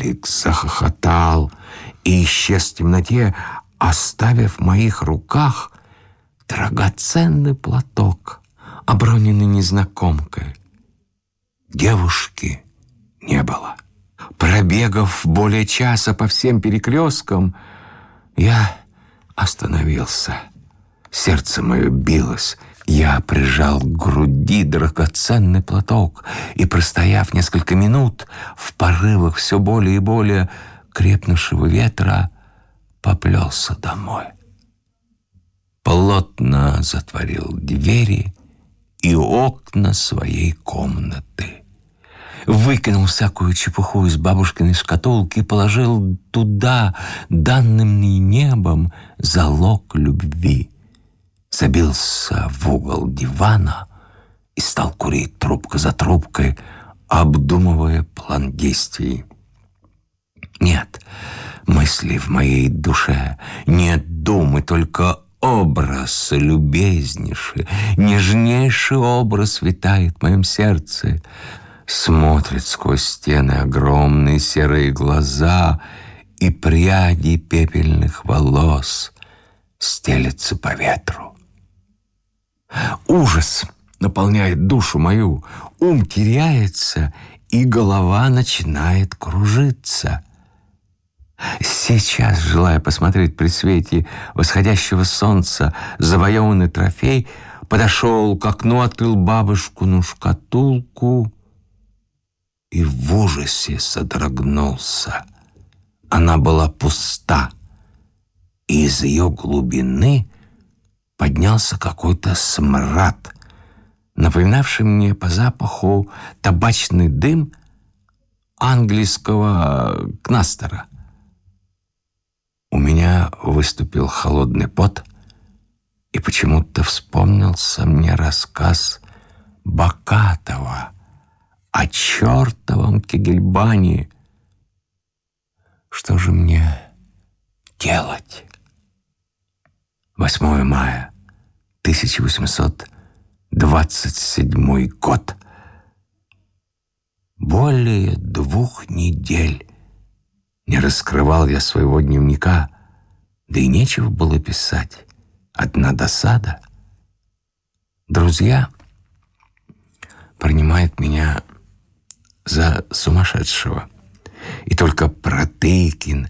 Карлик захохотал и исчез в темноте, оставив в моих руках драгоценный платок, оброненный незнакомкой. Девушки не было. Пробегав более часа по всем перекресткам, я остановился. Сердце мое билось. Я прижал к груди драгоценный платок и, простояв несколько минут в порывах все более и более крепнувшего ветра, поплелся домой. Плотно затворил двери и окна своей комнаты. Выкинул всякую чепуху из бабушкиной шкатулки и положил туда, данным небом, залог любви. Забился в угол дивана и стал курить трубка за трубкой, обдумывая план действий. Нет, мысли в моей душе, нет думы, только образ любезнейший, нежнейший образ витает в моем сердце. Смотрит сквозь стены огромные серые глаза и пряди пепельных волос стелется по ветру. Ужас наполняет душу мою, ум теряется, и голова начинает кружиться — Сейчас, желая посмотреть при свете восходящего солнца завоеванный трофей, подошел к окну, открыл бабушкину шкатулку и в ужасе содрогнулся. Она была пуста, и из ее глубины поднялся какой-то смрад, напоминавший мне по запаху табачный дым английского кнастера. У меня выступил холодный пот, и почему-то вспомнился мне рассказ Бакатова о чертовом Кегельбане. Что же мне делать? 8 мая 1827 год. Более двух недель не раскрывал я своего дневника, да и нечего было писать. Одна досада. Друзья принимают меня за сумасшедшего. И только Протыкин,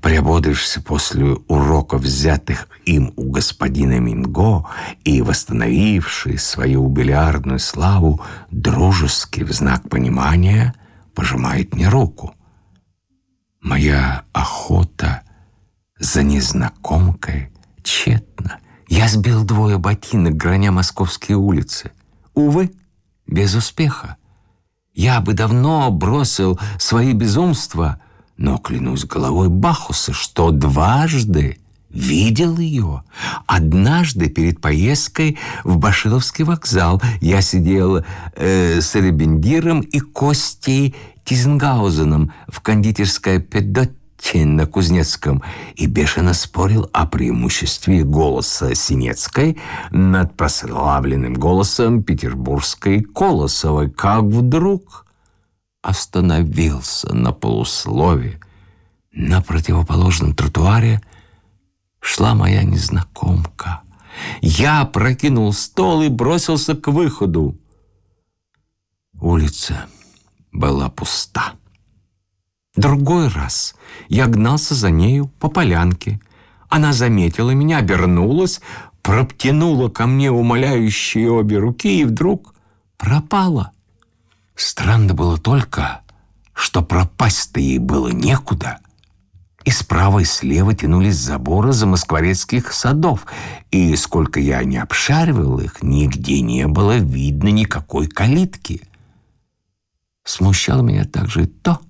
приободрившись после уроков, взятых им у господина Минго и восстановивший свою бильярдную славу, дружески в знак понимания пожимает мне руку. Моя охота за незнакомкой тщетна. Я сбил двое ботинок, граня московские улицы. Увы, без успеха. Я бы давно бросил свои безумства, но клянусь головой Бахуса, что дважды видел ее. Однажды перед поездкой в Башиловский вокзал я сидел э, с Ребендиром и Костей Тизенгаузеном в кондитерской Педотте на Кузнецком и бешено спорил о преимуществе голоса Синецкой над прославленным голосом петербургской Колосовой, как вдруг остановился на полуслове. На противоположном тротуаре шла моя незнакомка. Я прокинул стол и бросился к выходу. Улица была пуста. Другой раз я гнался за нею по полянке. Она заметила меня, обернулась, проптянула ко мне умоляющие обе руки и вдруг пропала. Странно было только, что пропасть-то ей было некуда. И справа и слева тянулись заборы замоскворецких садов, и сколько я не обшаривал их, нигде не было видно никакой калитки. Смущало меня также то,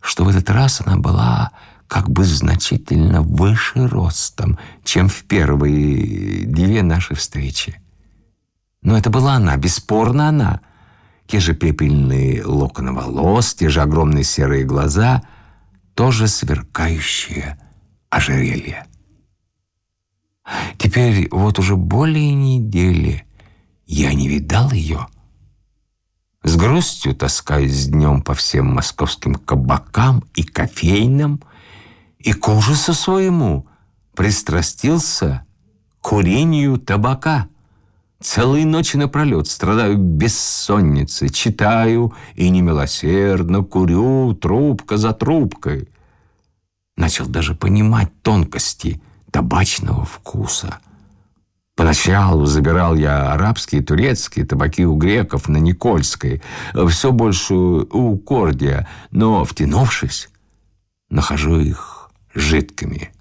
что в этот раз она была как бы значительно выше ростом, чем в первые две наши встречи. Но это была она, бесспорно она. Те же пепельные локоны волос, те же огромные серые глаза, тоже сверкающие ожерелье. Теперь вот уже более недели я не видал ее — С грустью таскаюсь днем по всем московским кабакам и кофейням, и к ужасу своему пристрастился к курению табака. Целые ночи напролет страдаю бессонницей, читаю и немилосердно курю трубка за трубкой. Начал даже понимать тонкости табачного вкуса. Поначалу забирал я арабские, турецкие табаки у греков на Никольской, все больше у Кордия, но, втянувшись, нахожу их жидкими.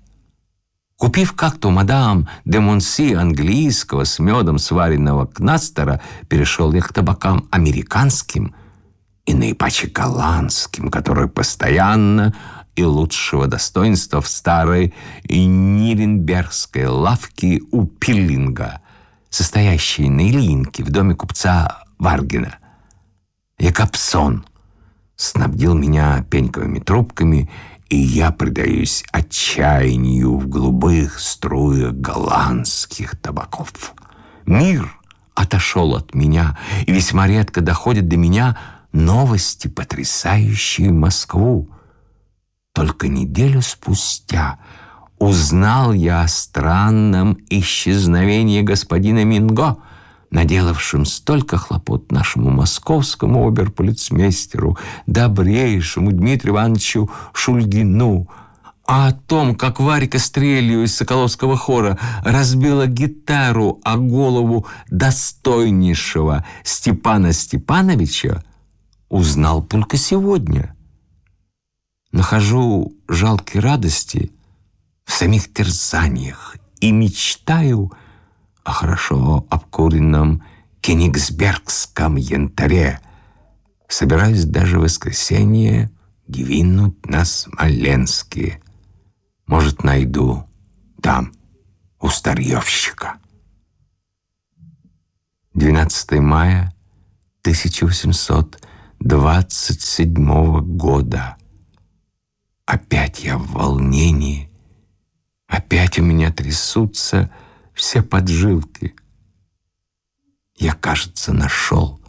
Купив как-то мадам де Монси английского с медом сваренного кнастера, перешел я к табакам американским и наипаче голландским, которые постоянно и лучшего достоинства в старой Ниренбергской лавке у Пиллинга, состоящей на Ильинке в доме купца Варгина. Якобсон снабдил меня пеньковыми трубками и я предаюсь отчаянию в струях голландских табаков. Мир отошел от меня, и весьма редко доходят до меня новости, потрясающие Москву. Только неделю спустя узнал я о странном исчезновении господина Минго — наделавшим столько хлопот нашему московскому оберполицмейстеру, добрейшему Дмитрию Ивановичу Шульгину, а о том, как Варька Стрелью из Соколовского хора разбила гитару о голову достойнейшего Степана Степановича, узнал только сегодня. Нахожу жалкие радости в самих терзаниях и мечтаю — о хорошо обкуренном кенигсбергском янтаре. Собираюсь даже в воскресенье двинуть на Смоленске. Может, найду там, у старьевщика. 12 мая 1827 года. Опять я в волнении, опять у меня трясутся все поджилки. Я, кажется, нашел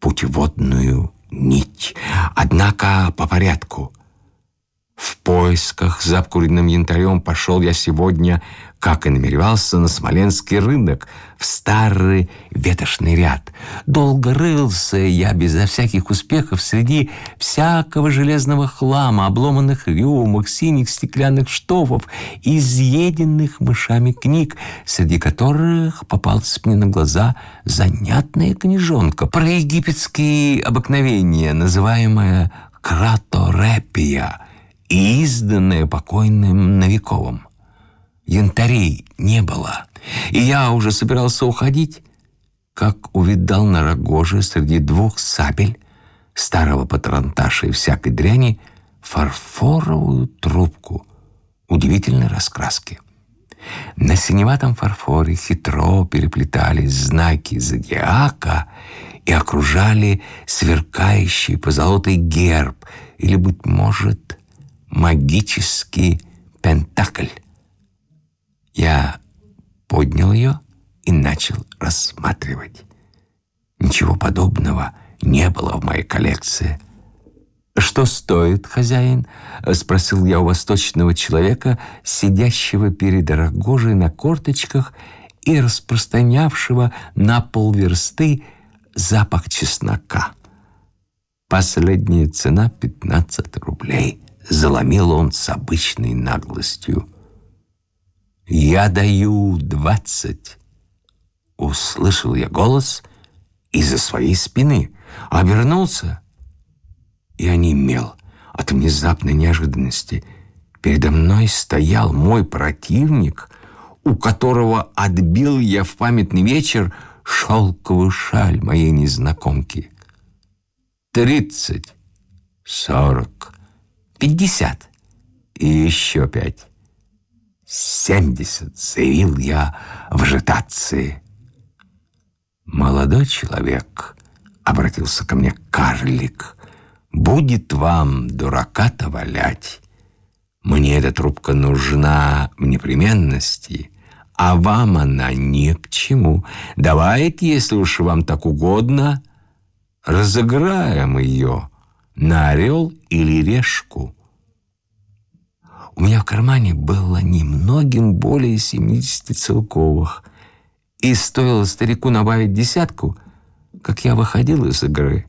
путеводную нить. Однако по порядку. В поисках за обкуренным янтарем пошел я сегодня как и намеревался, на Смоленский рынок, в старый ветошный ряд. Долго рылся я безо всяких успехов среди всякого железного хлама, обломанных рюмок, синих стеклянных штофов, изъеденных мышами книг, среди которых попалась мне на глаза занятная книжонка про египетские обыкновения, называемая «Краторепия», и изданная покойным Новиковым янтарей не было, и я уже собирался уходить, как увидал на рогоже среди двух сабель старого патронташа и всякой дряни фарфоровую трубку удивительной раскраски. На синеватом фарфоре хитро переплетались знаки зодиака и окружали сверкающий позолотый герб или, быть может, магический пентакль. Я поднял ее и начал рассматривать. Ничего подобного не было в моей коллекции. «Что стоит, хозяин?» — спросил я у восточного человека, сидящего перед Рогожей на корточках и распространявшего на полверсты запах чеснока. Последняя цена — пятнадцать рублей. Заломил он с обычной наглостью. «Я даю двадцать!» Услышал я голос из-за своей спины, обернулся и онемел от внезапной неожиданности. Передо мной стоял мой противник, у которого отбил я в памятный вечер шелковую шаль моей незнакомки. Тридцать, сорок, пятьдесят и еще пять семьдесят, заявил я в ажитации. «Молодой человек», — обратился ко мне карлик, «будет вам дурака-то валять. Мне эта трубка нужна в непременности, а вам она ни к чему. Давайте, если уж вам так угодно, разыграем ее на орел или решку. У меня в кармане было немногим более 70 целковых, и стоило старику набавить десятку, как я выходил из игры.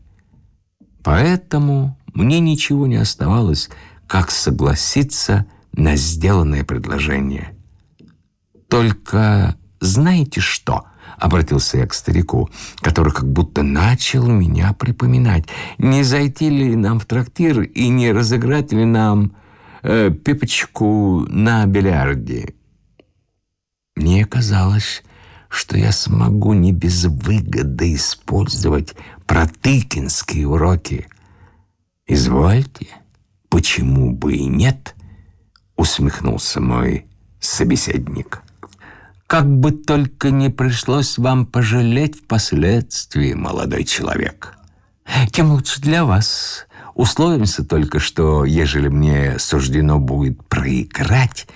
Поэтому мне ничего не оставалось, как согласиться на сделанное предложение. «Только знаете что?» — обратился я к старику, который как будто начал меня припоминать. «Не зайти ли нам в трактир и не разыграть ли нам э, пипочку на бильярде?» Мне казалось, что я смогу не без выгоды использовать протыкинские уроки. «Извольте, почему бы и нет?» — усмехнулся мой собеседник. «Как бы только не пришлось вам пожалеть впоследствии, молодой человек. Тем лучше для вас. Условимся только, что, ежели мне суждено будет проиграть,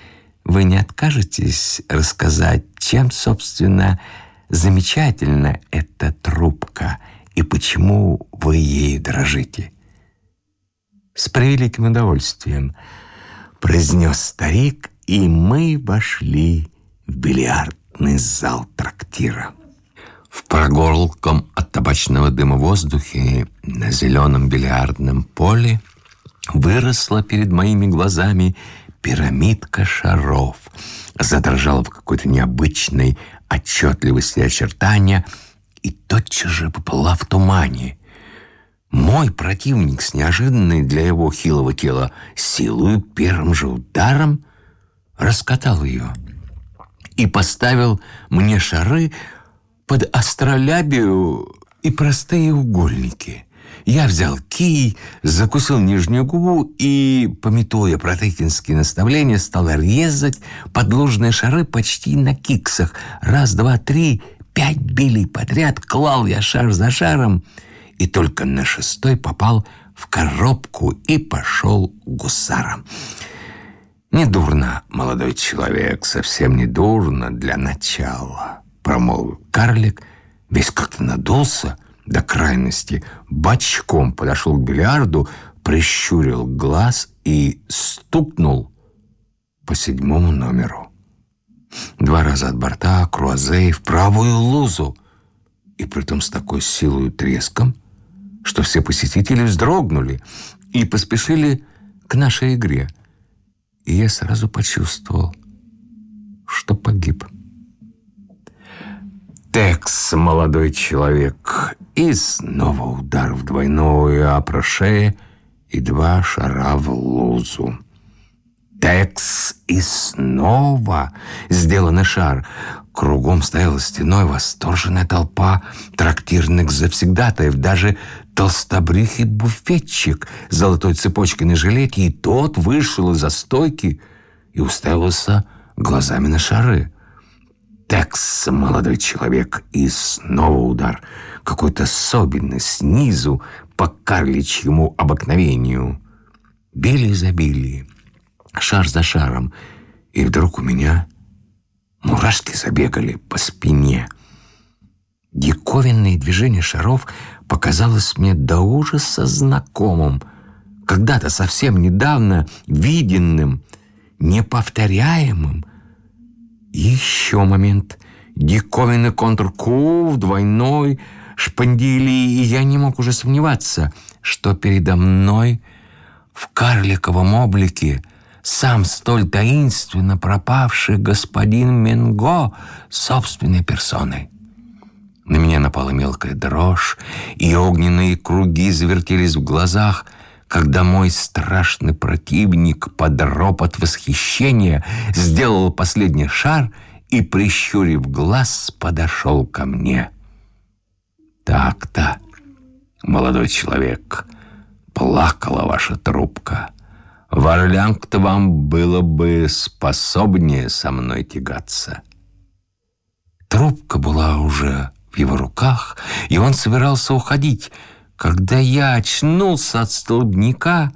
вы не откажетесь рассказать, чем, собственно, замечательна эта трубка и почему вы ей дрожите?» «С превеликим удовольствием», — произнес старик, и мы вошли в бильярдный зал трактира. В прогорклом от табачного дыма воздухе на зеленом бильярдном поле выросла перед моими глазами пирамидка шаров. Задрожала в какой-то необычной отчетливости очертания и тотчас же поплыла в тумане. Мой противник с неожиданной для его хилого тела силою первым же ударом раскатал ее и поставил мне шары под астролябию и простые угольники. Я взял кий, закусил нижнюю губу и, пометуя протекинские наставления, стал резать подложные шары почти на киксах. Раз, два, три, пять били подряд, клал я шар за шаром, и только на шестой попал в коробку и пошел гусаром. «Недурно, молодой человек, совсем не дурно для начала», — промолвил карлик, весь как-то надулся до крайности, бочком подошел к бильярду, прищурил глаз и стукнул по седьмому номеру. Два раза от борта, круазе в правую лузу, и притом с такой силой и треском, что все посетители вздрогнули и поспешили к нашей игре — и я сразу почувствовал, что погиб. Текс, молодой человек, и снова удар в двойную опроше и два шара в лузу. Текс и снова сделанный шар. Кругом стояла стеной восторженная толпа трактирных завсегдатаев. Даже толстобрюхий буфетчик с золотой цепочкой на жилете, и тот вышел из-за стойки и уставился глазами на шары. Текс, молодой человек, и снова удар. Какой-то особенный, снизу, по карличьему обыкновению. Били забили, шар за шаром, и вдруг у меня мурашки забегали по спине. Диковинные движения шаров показалось мне до ужаса знакомым, когда-то совсем недавно виденным, неповторяемым. Еще момент. Диковинный контур двойной, шпандили, и я не мог уже сомневаться, что передо мной в карликовом облике сам столь таинственно пропавший господин Менго собственной персоной. На меня напала мелкая дрожь, и огненные круги завертелись в глазах, когда мой страшный противник под ропот восхищения сделал последний шар и, прищурив глаз, подошел ко мне. «Так-то, молодой человек, плакала ваша трубка. В Орлянг-то вам было бы способнее со мной тягаться». Трубка была уже в его руках, и он собирался уходить, когда я очнулся от столбняка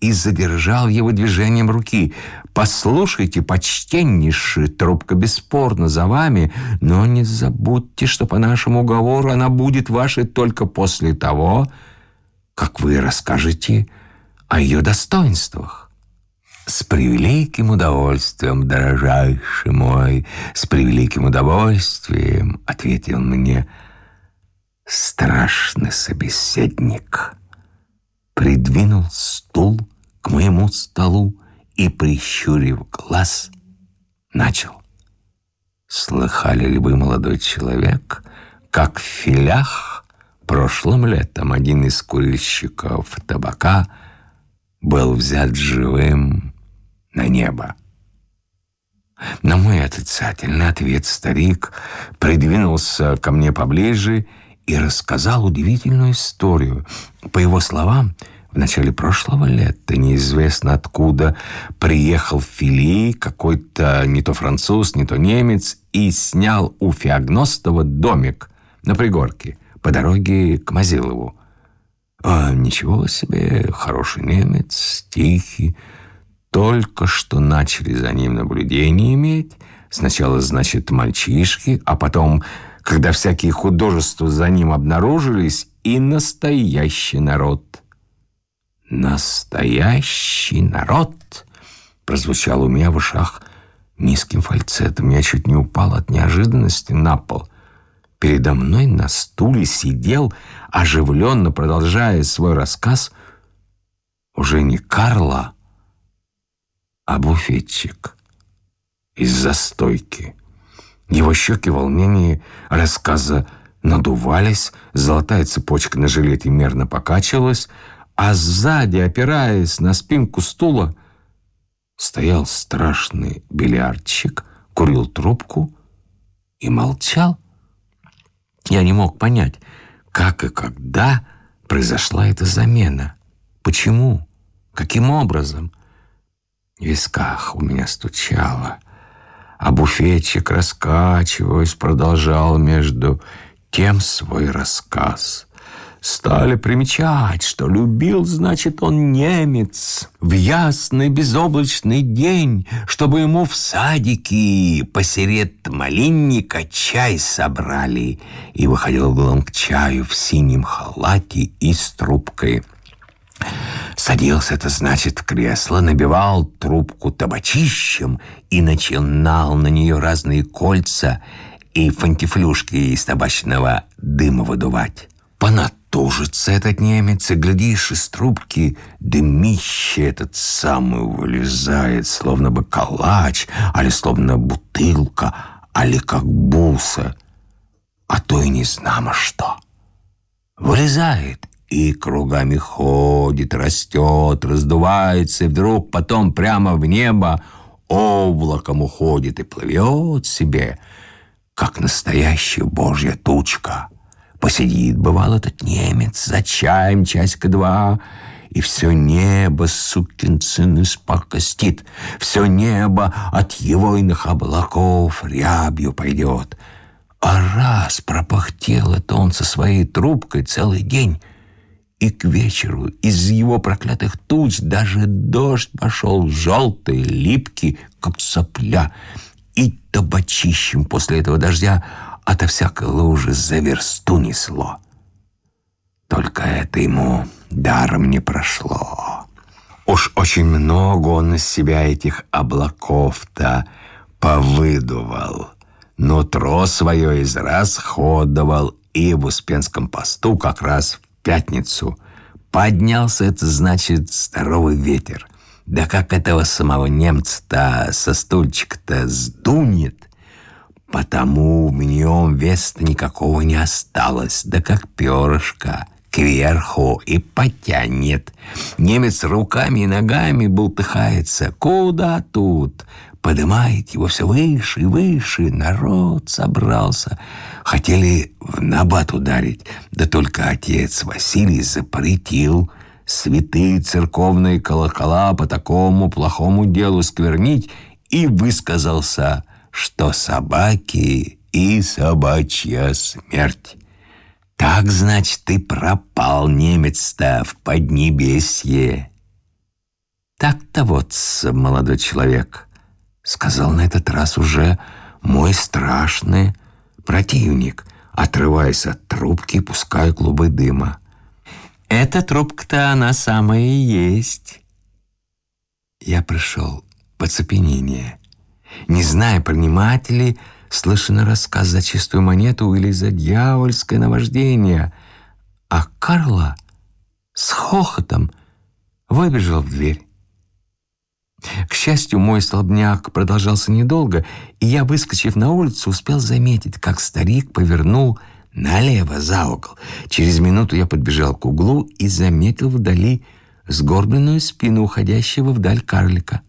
и задержал его движением руки. «Послушайте, почтеннейший, трубка бесспорно за вами, но не забудьте, что по нашему уговору она будет вашей только после того, как вы расскажете о ее достоинствах». «С превеликим удовольствием, дорожайший мой, с превеликим удовольствием», — ответил мне страшный собеседник придвинул стул к моему столу и, прищурив глаз, начал. Слыхали ли вы, молодой человек, как в филях прошлым летом один из курильщиков табака был взят живым на небо? На мой отрицательный ответ старик придвинулся ко мне поближе и рассказал удивительную историю. По его словам, в начале прошлого лета, неизвестно откуда, приехал в Филии какой-то не то француз, не то немец и снял у Феогностова домик на пригорке по дороге к Мазилову. А, ничего себе, хороший немец, тихий. Только что начали за ним наблюдение иметь. Сначала, значит, мальчишки, а потом когда всякие художества за ним обнаружились, и настоящий народ. «Настоящий народ!» прозвучал у меня в ушах низким фальцетом. Я чуть не упал от неожиданности на пол. Передо мной на стуле сидел, оживленно продолжая свой рассказ, уже не Карла, а буфетчик из застойки. Его щеки в волнении рассказа надувались, золотая цепочка на жилете мерно покачивалась, а сзади, опираясь на спинку стула, стоял страшный бильярдщик, курил трубку и молчал. Я не мог понять, как и когда произошла эта замена. Почему? Каким образом? В висках у меня стучало — а буфетчик, раскачиваясь, продолжал между тем свой рассказ. Стали примечать, что любил, значит, он немец в ясный безоблачный день, чтобы ему в садике посеред малинника чай собрали, и выходил он к чаю в синем халате и с трубкой – Садился это, значит, в кресло, набивал трубку табачищем и начинал на нее разные кольца и фантифлюшки из табачного дыма выдувать. Понатужится этот немец, и, глядишь, из трубки дымище этот самый вылезает, словно бы калач, али словно бутылка, али как буса, а то и не знамо что. Вылезает и кругами ходит, растет, раздувается, и вдруг потом прямо в небо облаком уходит и плывет себе, как настоящая божья тучка. Посидит, бывал этот немец, за чаем часика-два, и все небо, сукин сын, испакостит, все небо от его иных облаков рябью пойдет. А раз пропахтел это он со своей трубкой целый день, и к вечеру из его проклятых туч даже дождь пошел желтый, липкий, как сопля, и табачищем после этого дождя ото всякой лужи за версту несло. Только это ему даром не прошло. Уж очень много он из себя этих облаков-то повыдувал. Нутро свое израсходовал и в Успенском посту как раз пятницу поднялся, это значит здоровый ветер. Да как этого самого немца-то со стульчика-то сдунет, потому в нем веса никакого не осталось, да как перышко кверху и потянет. Немец руками и ногами болтыхается. Куда тут? Поднимает его все выше и выше. Народ собрался. Хотели в набат ударить, да только отец Василий запретил святые церковные колокола по такому плохому делу сквернить и высказался, что собаки и собачья смерть. Так, значит, ты пропал, немец-то, в Поднебесье. Так-то вот, молодой человек, сказал на этот раз уже мой страшный противник, отрываясь от трубки пуская клубы дыма. Эта трубка-то она самая и есть. Я пришел в оцепенение, не зная, принимать ли слышно рассказ за чистую монету или за дьявольское наваждение. А Карла с хохотом выбежал в дверь. К счастью, мой столбняк продолжался недолго, и я, выскочив на улицу, успел заметить, как старик повернул налево за угол. Через минуту я подбежал к углу и заметил вдали сгорбленную спину уходящего вдаль карлика.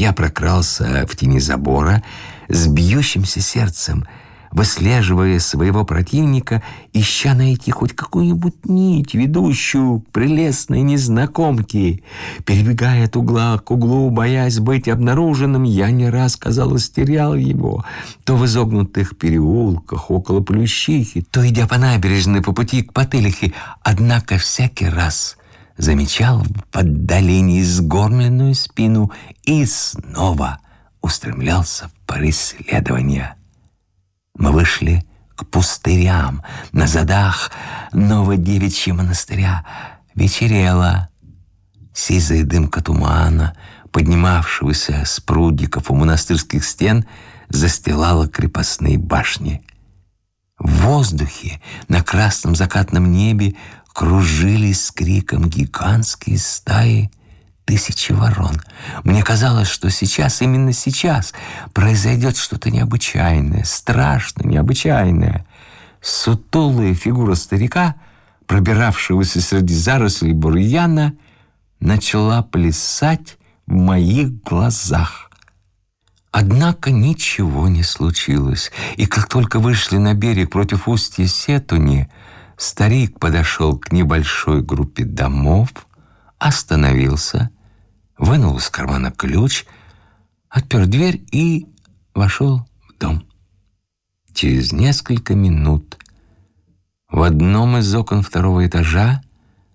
Я прокрался в тени забора с бьющимся сердцем — выслеживая своего противника, ища найти хоть какую-нибудь нить, ведущую к прелестной незнакомке. Перебегая от угла к углу, боясь быть обнаруженным, я не раз, казалось, терял его. То в изогнутых переулках около Плющихи, то идя по набережной по пути к Потылихе. Однако всякий раз замечал в отдалении сгорбленную спину и снова устремлялся в преследование. Мы вышли к пустырям на задах Новодевичьего монастыря. Вечерело. Сизая дымка тумана, поднимавшегося с прудиков у монастырских стен, застилала крепостные башни. В воздухе на красном закатном небе кружились с криком гигантские стаи тысячи ворон. Мне казалось, что сейчас, именно сейчас, произойдет что-то необычайное, страшно необычайное. Сутулая фигура старика, пробиравшегося среди зарослей бурьяна, начала плясать в моих глазах. Однако ничего не случилось, и как только вышли на берег против устья Сетуни, старик подошел к небольшой группе домов, остановился вынул из кармана ключ, отпер дверь и вошел в дом. Через несколько минут в одном из окон второго этажа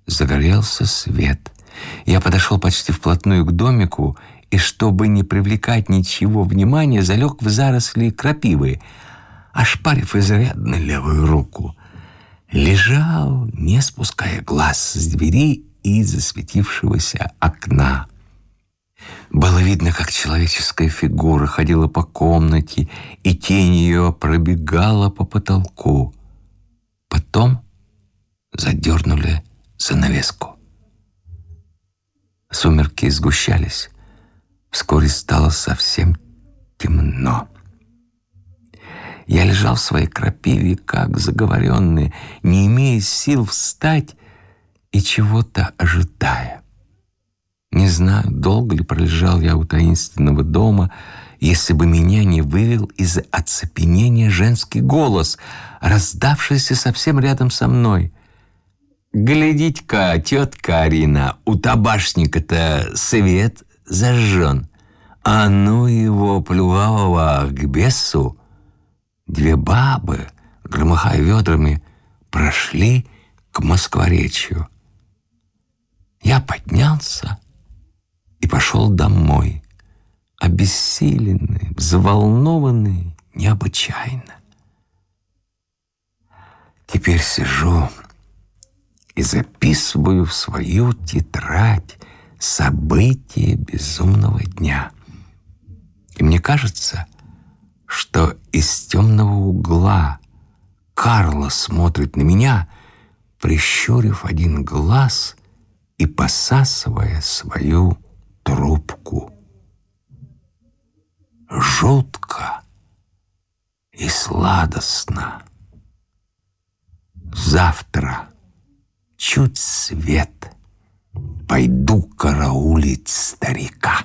загорелся свет. Я подошел почти вплотную к домику и, чтобы не привлекать ничего внимания, залег в заросли крапивы, ошпарив изрядно левую руку. Лежал, не спуская глаз с двери и засветившегося окна. Было видно, как человеческая фигура ходила по комнате, и тень ее пробегала по потолку. Потом задернули занавеску. Сумерки сгущались. Вскоре стало совсем темно. Я лежал в своей крапиве, как заговоренный, не имея сил встать и чего-то ожидая. Не знаю, долго ли пролежал я у таинственного дома, если бы меня не вывел из оцепенения женский голос, раздавшийся совсем рядом со мной. «Глядите-ка, тетка Арина, у табашника-то свет зажжен, а ну его плювавого к бесу!» Две бабы, громыхая ведрами, прошли к Москворечью. Я поднялся и пошел домой, обессиленный, взволнованный необычайно. Теперь сижу и записываю в свою тетрадь события безумного дня. И мне кажется, что из темного угла Карла смотрит на меня, прищурив один глаз и посасывая свою трубку. Жутко и сладостно. Завтра чуть свет пойду караулить старика.